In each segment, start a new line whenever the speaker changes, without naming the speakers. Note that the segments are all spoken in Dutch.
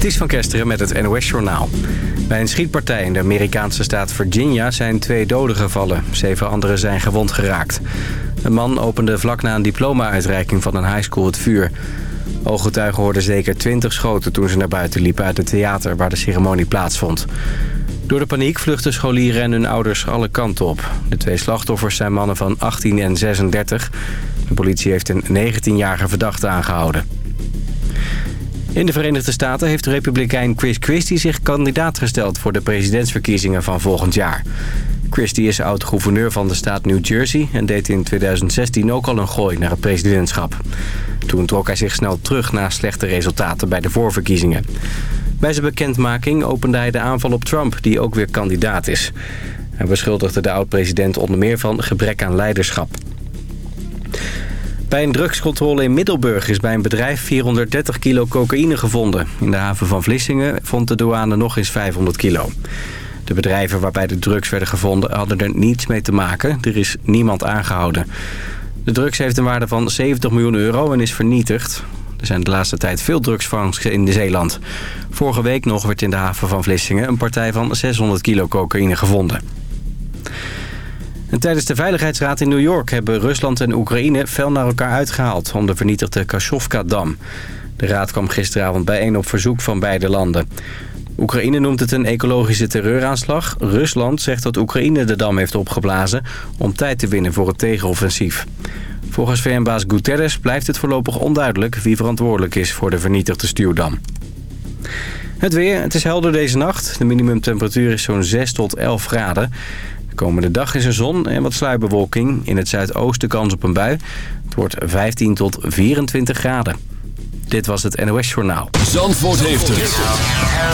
Ties van Kesteren met het NOS-journaal. Bij een schietpartij in de Amerikaanse staat Virginia zijn twee doden gevallen. Zeven anderen zijn gewond geraakt. Een man opende vlak na een diploma-uitreiking van een highschool het vuur. Ooggetuigen hoorden zeker twintig schoten toen ze naar buiten liepen uit het theater waar de ceremonie plaatsvond. Door de paniek vluchten scholieren en hun ouders alle kanten op. De twee slachtoffers zijn mannen van 18 en 36. De politie heeft een 19-jarige verdachte aangehouden. In de Verenigde Staten heeft de republikein Chris Christie zich kandidaat gesteld voor de presidentsverkiezingen van volgend jaar. Christie is oud-gouverneur van de staat New Jersey en deed in 2016 ook al een gooi naar het presidentschap. Toen trok hij zich snel terug na slechte resultaten bij de voorverkiezingen. Bij zijn bekendmaking opende hij de aanval op Trump, die ook weer kandidaat is. Hij beschuldigde de oud-president onder meer van gebrek aan leiderschap. Bij een drugscontrole in Middelburg is bij een bedrijf 430 kilo cocaïne gevonden. In de haven van Vlissingen vond de douane nog eens 500 kilo. De bedrijven waarbij de drugs werden gevonden hadden er niets mee te maken. Er is niemand aangehouden. De drugs heeft een waarde van 70 miljoen euro en is vernietigd. Er zijn de laatste tijd veel drugsvangsten in Zeeland. Vorige week nog werd in de haven van Vlissingen een partij van 600 kilo cocaïne gevonden. En tijdens de Veiligheidsraad in New York hebben Rusland en Oekraïne fel naar elkaar uitgehaald om de vernietigde Kashovka-dam. De raad kwam gisteravond bijeen op verzoek van beide landen. Oekraïne noemt het een ecologische terreuraanslag. Rusland zegt dat Oekraïne de dam heeft opgeblazen om tijd te winnen voor het tegenoffensief. Volgens VN-baas Guterres blijft het voorlopig onduidelijk wie verantwoordelijk is voor de vernietigde stuwdam. Het weer, het is helder deze nacht. De minimumtemperatuur is zo'n 6 tot 11 graden. De komende dag is er zon en wat sluierbewolking. In het zuidoosten kans op een bui. Het wordt 15 tot 24 graden. Dit was het NOS Journaal.
Zandvoort heeft het.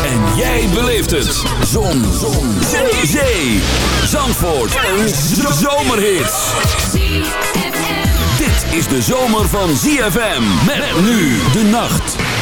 En jij beleeft het. Zon. zon. Zee. Zee. Zandvoort. Een zomerhit. Dit is de zomer van ZFM. Met nu de nacht.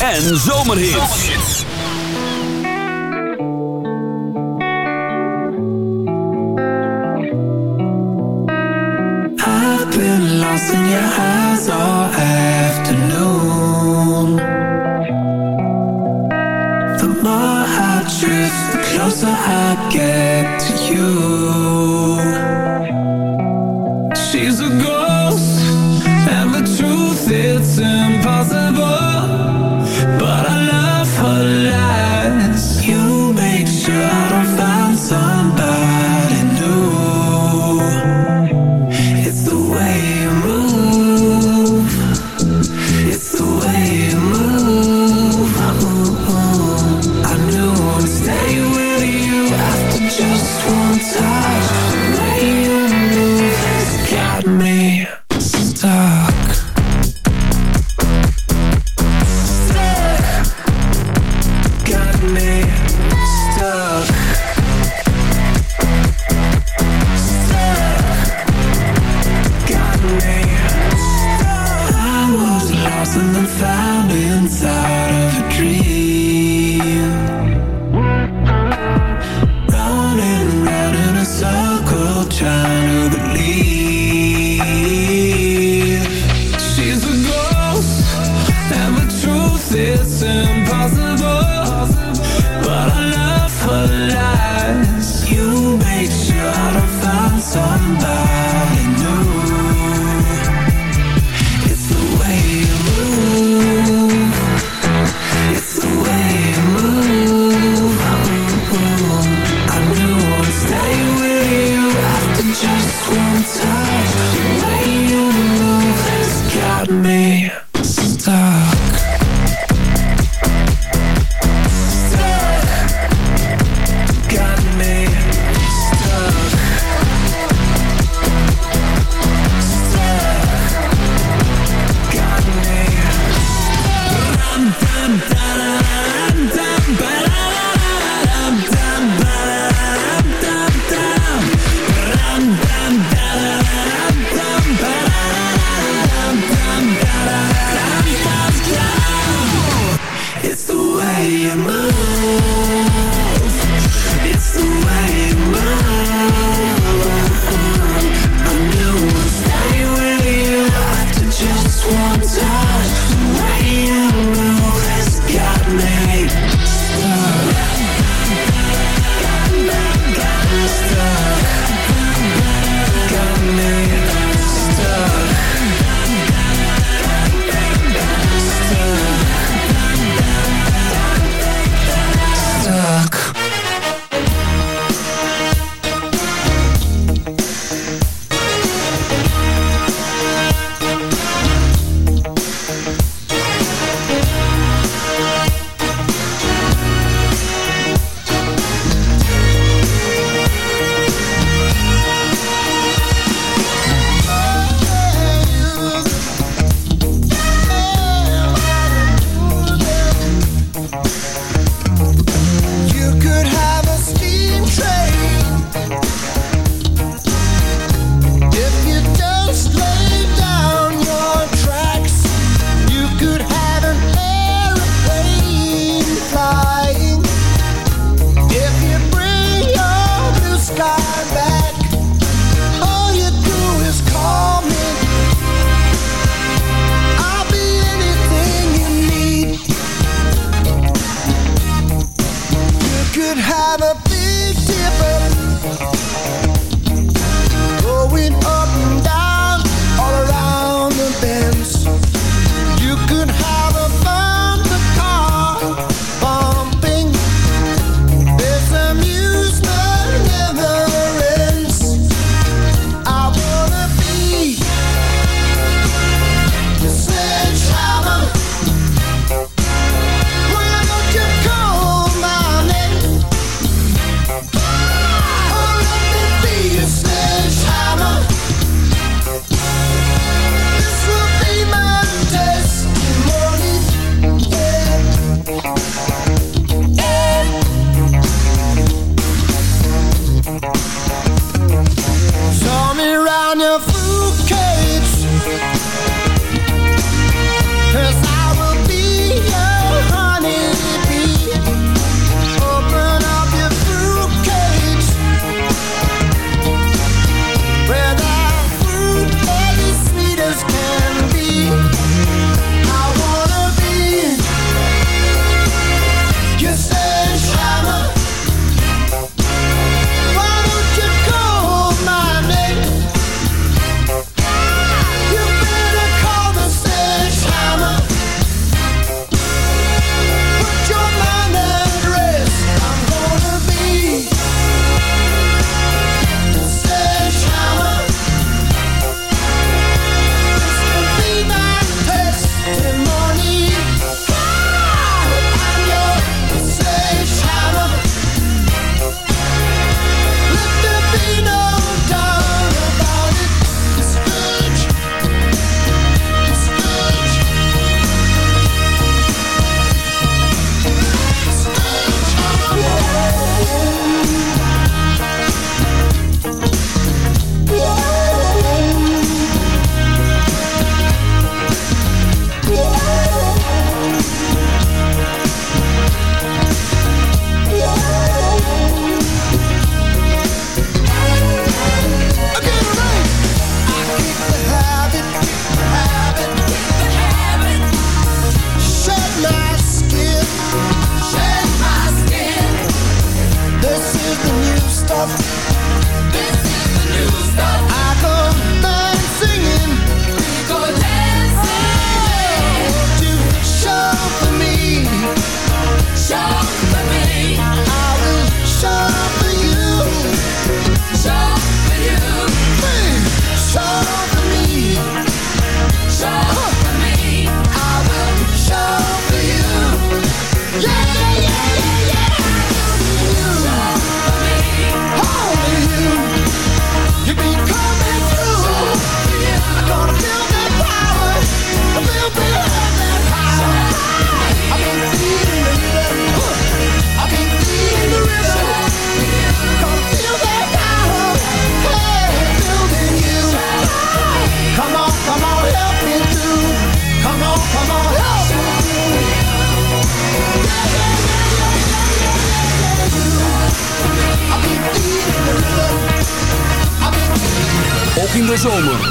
En zomerhits.
I've been lost in your eyes all afternoon The more I drift, the closer I get to you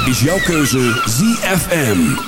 is jouw keuze ZFM.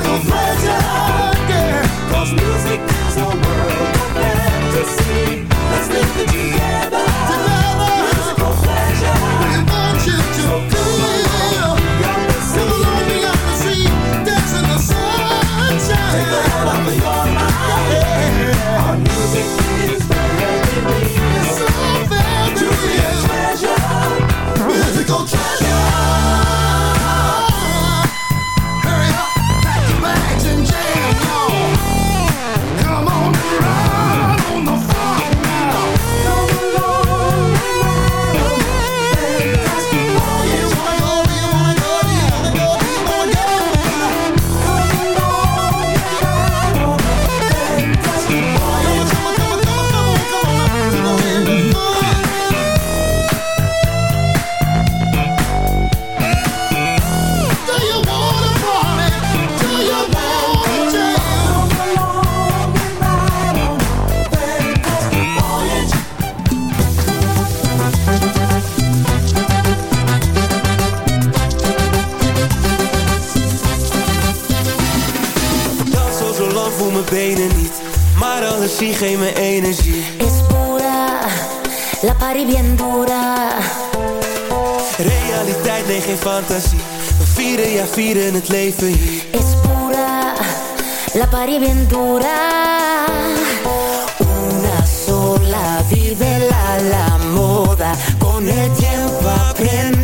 bicycle.
Es pura, la pari bien dura Una sola, vive la, la moda. Con el tiempo
aprende.